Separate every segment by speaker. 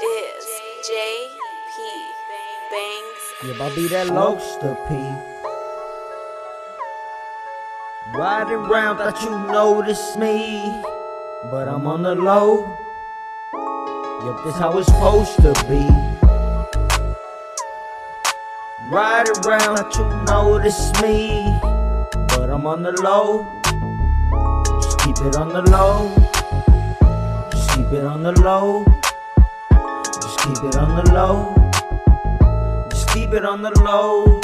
Speaker 1: is J.P. Banks. Yeah, I be that lobster P. Riding round, thought you noticed me, but I'm on the low. Yup, this how it's supposed to be. Ride around, thought you noticed me, but I'm on the low. Just keep it on the low. Just keep it on the low. Keep it on the low. Just keep it on the low.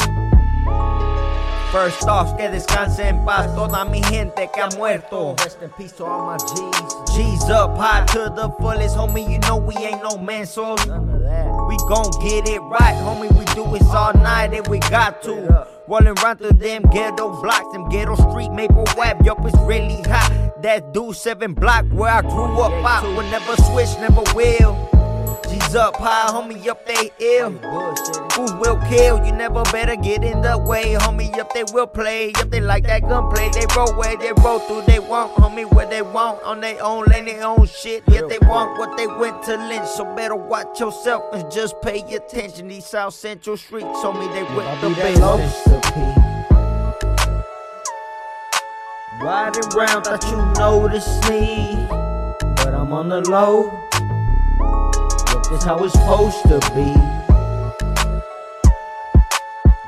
Speaker 2: First off, que descanse en paz toda mi gente que ha muerto.
Speaker 1: Rest in peace to all my G's.
Speaker 2: G's up high to the fullest, homie. You know we ain't no man, so
Speaker 1: None of that.
Speaker 2: we gon' get it right, homie. We do this all night and we got to. Rolling round through them ghetto blocks, them ghetto street maple web. Yup, it's really hot. That dude seven block where I grew up I will never switch, never will. G's up high, homie. Yup, they ill. Who will kill? You never better get in the way, homie. Up they will play. up they like that gunplay. They roll where they roll through. They want, homie, where they want. On their own lane, their own shit. Yet they want what they went to lynch. So better watch yourself and just pay attention. These South Central streets, homie, they
Speaker 1: I
Speaker 2: the best.
Speaker 1: Riding round, thought you noticed me, but I'm on the low. This how it's supposed to be.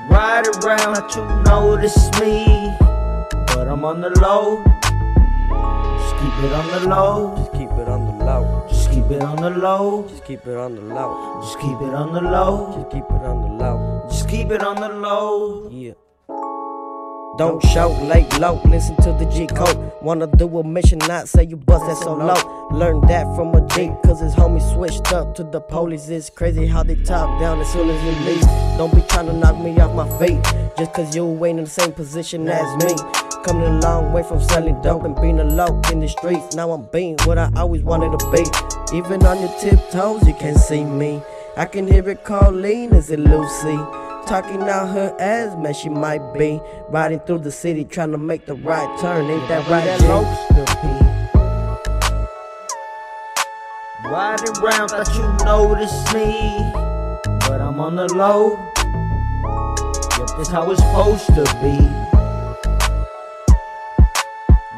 Speaker 1: Riding around you noticed me, but I'm on the low. Just keep it on the low.
Speaker 3: Just keep it on the low.
Speaker 1: Just keep it on the low.
Speaker 3: Just keep it on the low.
Speaker 1: Just keep it on the low.
Speaker 3: Just keep it on the low.
Speaker 1: Just keep it on the low.
Speaker 3: Yeah. Don't shout, lay low, listen to the G code. Wanna do a mission, not say you bust that so low. Learn that from a G, cause his homie switched up to the police. It's crazy how they talk down as soon as you leave. Don't be trying to knock me off my feet, just cause you ain't in the same position as me. Coming a long way from selling dope and being a low in the streets. Now I'm being what I always wanted to be. Even on your tiptoes, you can see me. I can hear it calling, is it Lucy? Talking out her ass, man, she might be riding through the city trying to make the right turn. Ain't that right,
Speaker 1: that P. Riding round, thought you noticed me, but I'm on the low. Yep, this how it's supposed to be.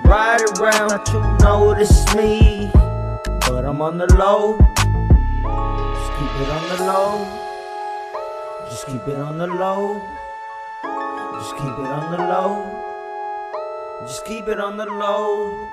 Speaker 1: Riding round, thought you noticed me, but I'm on the low. Just keep it on the low. Just keep it on the low. Just keep it on the low. Just keep it on the low.